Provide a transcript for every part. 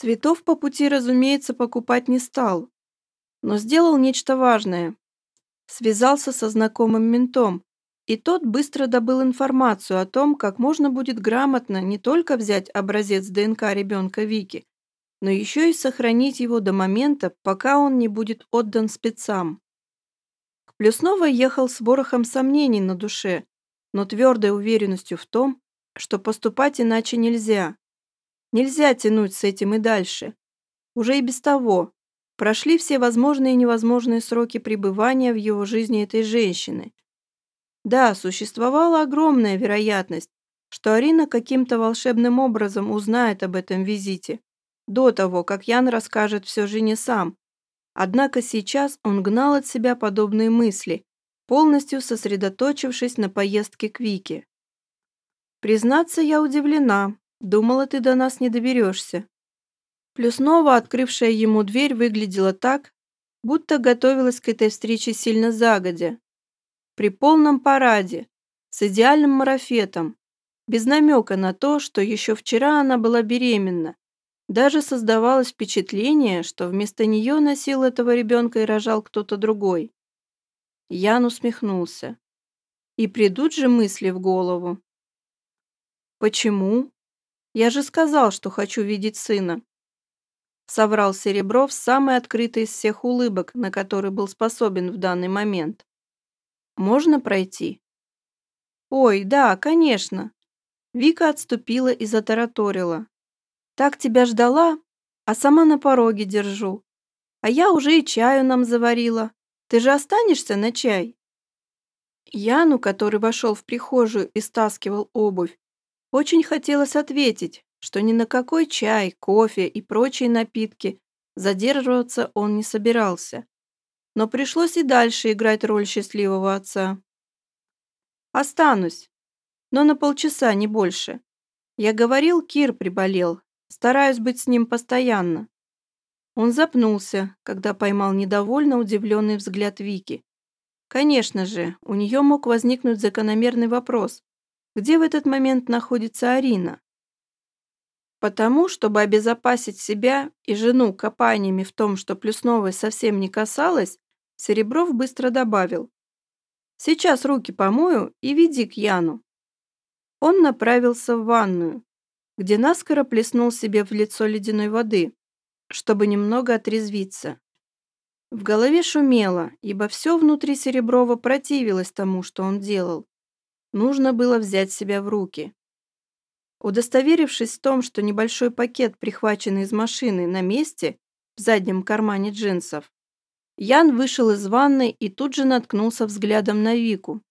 Цветов по пути, разумеется, покупать не стал, но сделал нечто важное. Связался со знакомым ментом, и тот быстро добыл информацию о том, как можно будет грамотно не только взять образец ДНК ребенка Вики, но еще и сохранить его до момента, пока он не будет отдан спецам. К Плюсновой ехал с ворохом сомнений на душе, но твердой уверенностью в том, что поступать иначе нельзя. Нельзя тянуть с этим и дальше. Уже и без того. Прошли все возможные и невозможные сроки пребывания в его жизни этой женщины. Да, существовала огромная вероятность, что Арина каким-то волшебным образом узнает об этом визите, до того, как Ян расскажет все жене сам. Однако сейчас он гнал от себя подобные мысли, полностью сосредоточившись на поездке к Вике. «Признаться, я удивлена. Думала, ты до нас не доберешься». Плюснова, открывшая ему дверь, выглядела так, будто готовилась к этой встрече сильно загодя, при полном параде, с идеальным марафетом, без намека на то, что еще вчера она была беременна. Даже создавалось впечатление, что вместо нее носил этого ребенка и рожал кто-то другой. Ян усмехнулся. И придут же мысли в голову. «Почему? Я же сказал, что хочу видеть сына», соврал Серебров самый открытый из всех улыбок, на который был способен в данный момент. Можно пройти?» «Ой, да, конечно!» Вика отступила и затараторила. «Так тебя ждала, а сама на пороге держу. А я уже и чаю нам заварила. Ты же останешься на чай?» Яну, который вошел в прихожую и стаскивал обувь, очень хотелось ответить, что ни на какой чай, кофе и прочие напитки задерживаться он не собирался но пришлось и дальше играть роль счастливого отца. Останусь, но на полчаса, не больше. Я говорил, Кир приболел, стараюсь быть с ним постоянно. Он запнулся, когда поймал недовольно удивленный взгляд Вики. Конечно же, у нее мог возникнуть закономерный вопрос, где в этот момент находится Арина. Потому, чтобы обезопасить себя и жену копаниями в том, что Плюсновой совсем не касалось, Серебров быстро добавил. «Сейчас руки помою и веди к Яну». Он направился в ванную, где наскоро плеснул себе в лицо ледяной воды, чтобы немного отрезвиться. В голове шумело, ибо все внутри Сереброва противилось тому, что он делал. Нужно было взять себя в руки. Удостоверившись в том, что небольшой пакет, прихваченный из машины, на месте, в заднем кармане джинсов, Ян вышел из ванной и тут же наткнулся взглядом на Вику.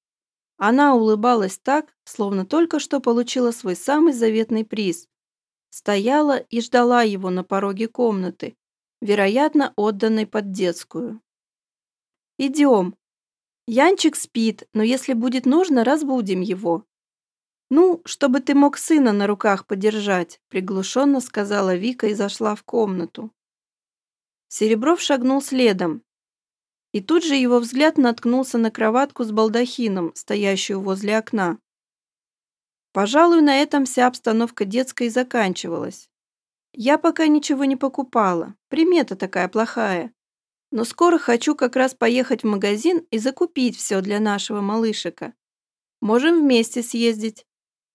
Она улыбалась так, словно только что получила свой самый заветный приз. Стояла и ждала его на пороге комнаты, вероятно, отданной под детскую. «Идем. Янчик спит, но если будет нужно, разбудим его», «Ну, чтобы ты мог сына на руках подержать», — приглушенно сказала Вика и зашла в комнату. Серебров шагнул следом. И тут же его взгляд наткнулся на кроватку с балдахином, стоящую возле окна. Пожалуй, на этом вся обстановка детской заканчивалась. Я пока ничего не покупала, примета такая плохая. Но скоро хочу как раз поехать в магазин и закупить все для нашего малышика. Можем вместе съездить.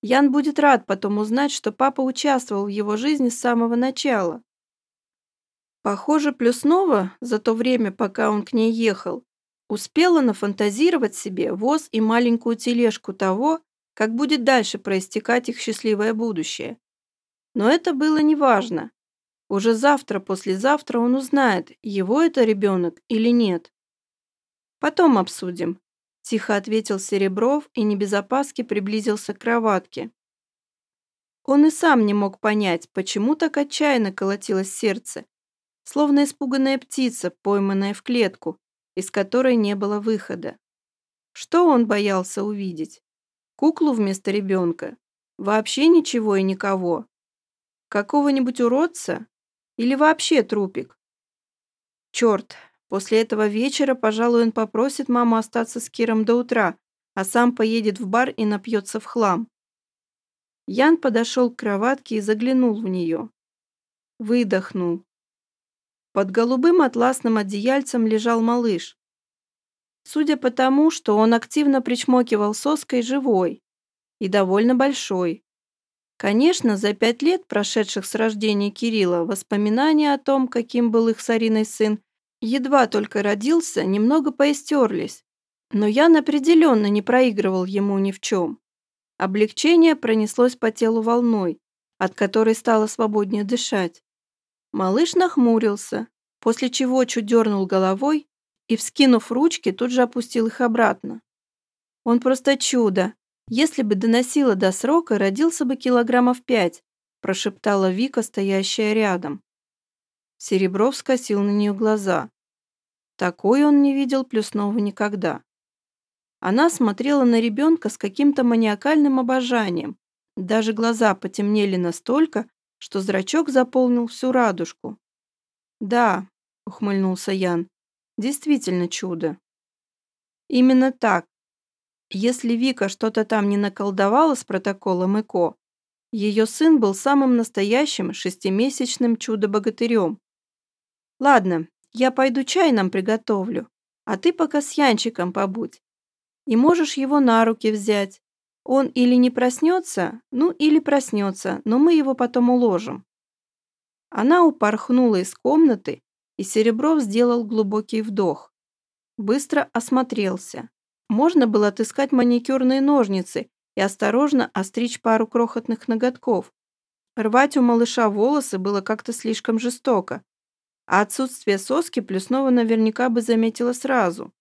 Ян будет рад потом узнать, что папа участвовал в его жизни с самого начала. Похоже, Плюснова за то время, пока он к ней ехал, успела нафантазировать себе воз и маленькую тележку того, как будет дальше проистекать их счастливое будущее. Но это было неважно. Уже завтра-послезавтра он узнает, его это ребенок или нет. Потом обсудим. Тихо ответил Серебров и не без опаски приблизился к кроватке. Он и сам не мог понять, почему так отчаянно колотилось сердце, словно испуганная птица, пойманная в клетку, из которой не было выхода. Что он боялся увидеть? Куклу вместо ребенка? Вообще ничего и никого? Какого-нибудь уродца? Или вообще трупик? Черт, После этого вечера, пожалуй, он попросит маму остаться с Киром до утра, а сам поедет в бар и напьется в хлам. Ян подошел к кроватке и заглянул в нее. выдохнул. Под голубым атласным одеяльцем лежал малыш. Судя по тому, что он активно причмокивал соской живой и довольно большой. Конечно, за пять лет, прошедших с рождения Кирилла, воспоминания о том, каким был их с Ариной сын, едва только родился, немного поистерлись. Но Ян определенно не проигрывал ему ни в чем. Облегчение пронеслось по телу волной, от которой стало свободнее дышать. Малыш нахмурился, после чего чуть дернул головой и, вскинув ручки, тут же опустил их обратно. Он просто чудо. Если бы доносило до срока, родился бы килограммов пять, прошептала Вика, стоящая рядом. Серебров скосил на нее глаза. Такой он не видел Плюснова никогда. Она смотрела на ребенка с каким-то маниакальным обожанием. Даже глаза потемнели настолько, что зрачок заполнил всю радужку. «Да», — ухмыльнулся Ян, — «действительно чудо». «Именно так. Если Вика что-то там не наколдовала с протоколом ЭКО, ее сын был самым настоящим шестимесячным чудо-богатырем. Ладно, я пойду чай нам приготовлю, а ты пока с Янчиком побудь. И можешь его на руки взять, он или не проснется, ну или проснется, но мы его потом уложим. Она упорхнула из комнаты, и Серебров сделал глубокий вдох. Быстро осмотрелся. Можно было отыскать маникюрные ножницы и осторожно остричь пару крохотных ноготков. Рвать у малыша волосы было как-то слишком жестоко, а отсутствие соски Плюснова наверняка бы заметила сразу.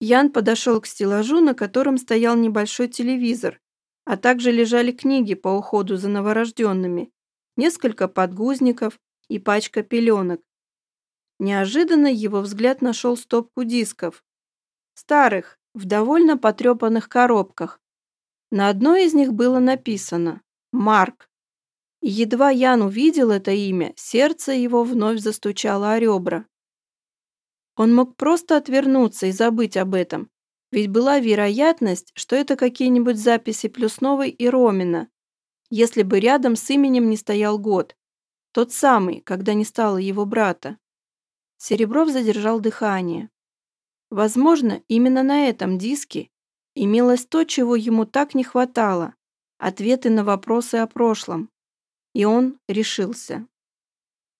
Ян подошел к стеллажу, на котором стоял небольшой телевизор, а также лежали книги по уходу за новорожденными, несколько подгузников и пачка пеленок. Неожиданно его взгляд нашел стопку дисков. Старых, в довольно потрепанных коробках. На одной из них было написано «Марк». И едва Ян увидел это имя, сердце его вновь застучало о ребра. Он мог просто отвернуться и забыть об этом, ведь была вероятность, что это какие-нибудь записи Плюсновой и Ромина, если бы рядом с именем не стоял год, тот самый, когда не стало его брата. Серебров задержал дыхание. Возможно, именно на этом диске имелось то, чего ему так не хватало – ответы на вопросы о прошлом. И он решился.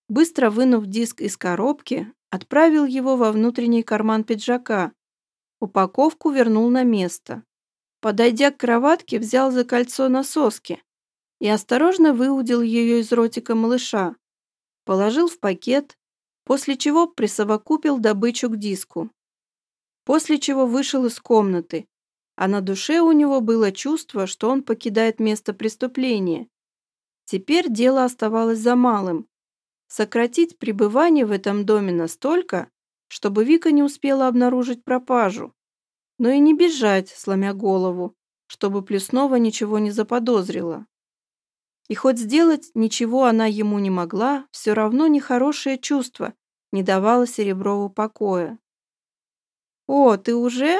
Быстро вынув диск из коробки, Отправил его во внутренний карман пиджака. Упаковку вернул на место. Подойдя к кроватке, взял за кольцо на соске и осторожно выудил ее из ротика малыша. Положил в пакет, после чего присовокупил добычу к диску. После чего вышел из комнаты, а на душе у него было чувство, что он покидает место преступления. Теперь дело оставалось за малым сократить пребывание в этом доме настолько, чтобы Вика не успела обнаружить пропажу, но и не бежать, сломя голову, чтобы Плюснова ничего не заподозрила. И хоть сделать ничего она ему не могла, все равно нехорошее чувство не давало Сереброву покоя. «О, ты уже?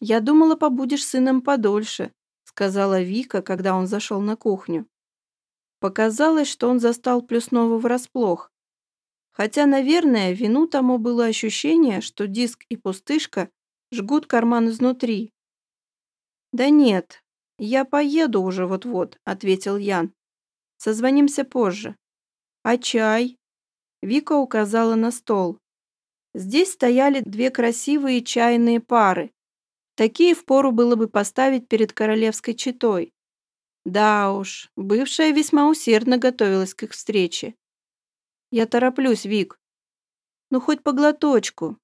Я думала, побудешь сыном подольше», сказала Вика, когда он зашел на кухню. Показалось, что он застал Плюснова врасплох. Хотя, наверное, вину тому было ощущение, что диск и пустышка жгут карман изнутри. «Да нет, я поеду уже вот-вот», — ответил Ян. «Созвонимся позже». «А чай?» Вика указала на стол. Здесь стояли две красивые чайные пары. Такие впору было бы поставить перед королевской четой. Да уж, бывшая весьма усердно готовилась к их встрече. Я тороплюсь, Вик. Ну, хоть по глоточку.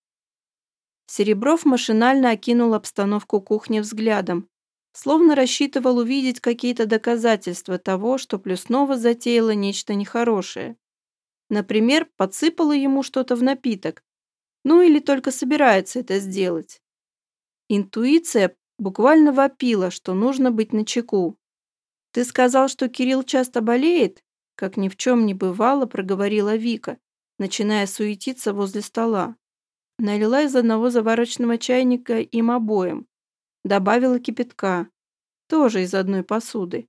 Серебров машинально окинул обстановку кухни взглядом, словно рассчитывал увидеть какие-то доказательства того, что Плюснова затеяла нечто нехорошее. Например, подсыпала ему что-то в напиток, ну или только собирается это сделать. Интуиция буквально вопила, что нужно быть начеку. «Ты сказал, что Кирилл часто болеет?» Как ни в чем не бывало, проговорила Вика, начиная суетиться возле стола. Налила из одного заварочного чайника им обоим. Добавила кипятка. Тоже из одной посуды.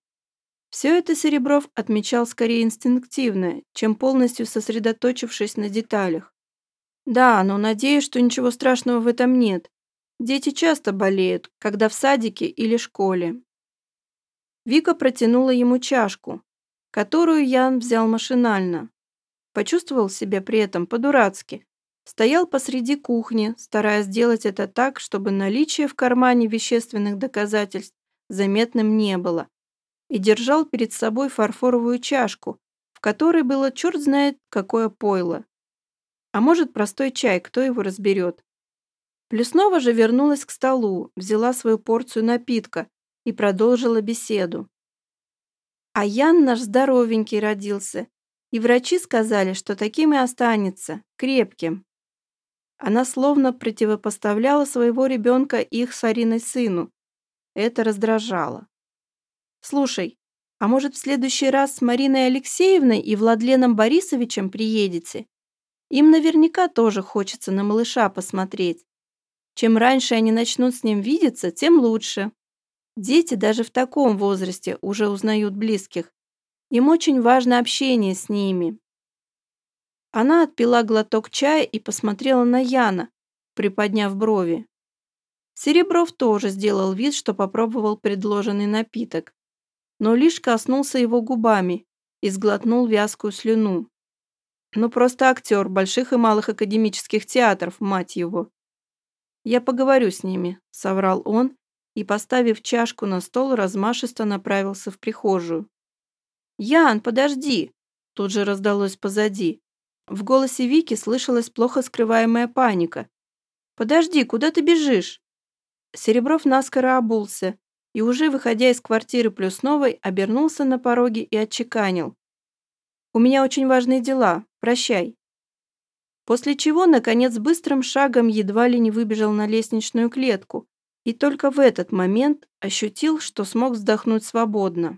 Все это Серебров отмечал скорее инстинктивно, чем полностью сосредоточившись на деталях. Да, но надеюсь, что ничего страшного в этом нет. Дети часто болеют, когда в садике или школе. Вика протянула ему чашку, которую Ян взял машинально. Почувствовал себя при этом по-дурацки. Стоял посреди кухни, стараясь сделать это так, чтобы наличие в кармане вещественных доказательств заметным не было, и держал перед собой фарфоровую чашку, в которой было черт знает какое пойло. А может, простой чай, кто его разберет. Плюснова же вернулась к столу, взяла свою порцию напитка и продолжила беседу. А Ян наш здоровенький родился, и врачи сказали, что таким и останется, крепким. Она словно противопоставляла своего ребенка их с Ариной сыну. Это раздражало. «Слушай, а может, в следующий раз с Мариной Алексеевной и Владленом Борисовичем приедете? Им наверняка тоже хочется на малыша посмотреть. Чем раньше они начнут с ним видеться, тем лучше. Дети даже в таком возрасте уже узнают близких. Им очень важно общение с ними. Она отпила глоток чая и посмотрела на Яна, приподняв брови. Серебров тоже сделал вид, что попробовал предложенный напиток, но лишь коснулся его губами и сглотнул вязкую слюну. Ну просто актер больших и малых академических театров, мать его. Я поговорю с ними, соврал он и, поставив чашку на стол, размашисто направился в прихожую. «Ян, подожди!» Тут же раздалось позади. В голосе Вики слышалась плохо скрываемая паника. «Подожди, куда ты бежишь?» Серебров наскоро обулся и, уже выходя из квартиры плюс новой, обернулся на пороге и отчеканил. У меня очень важные дела. Прощай». После чего, наконец, быстрым шагом едва ли не выбежал на лестничную клетку и только в этот момент ощутил, что смог вздохнуть свободно.